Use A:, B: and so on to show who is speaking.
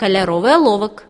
A: каляровый оловок.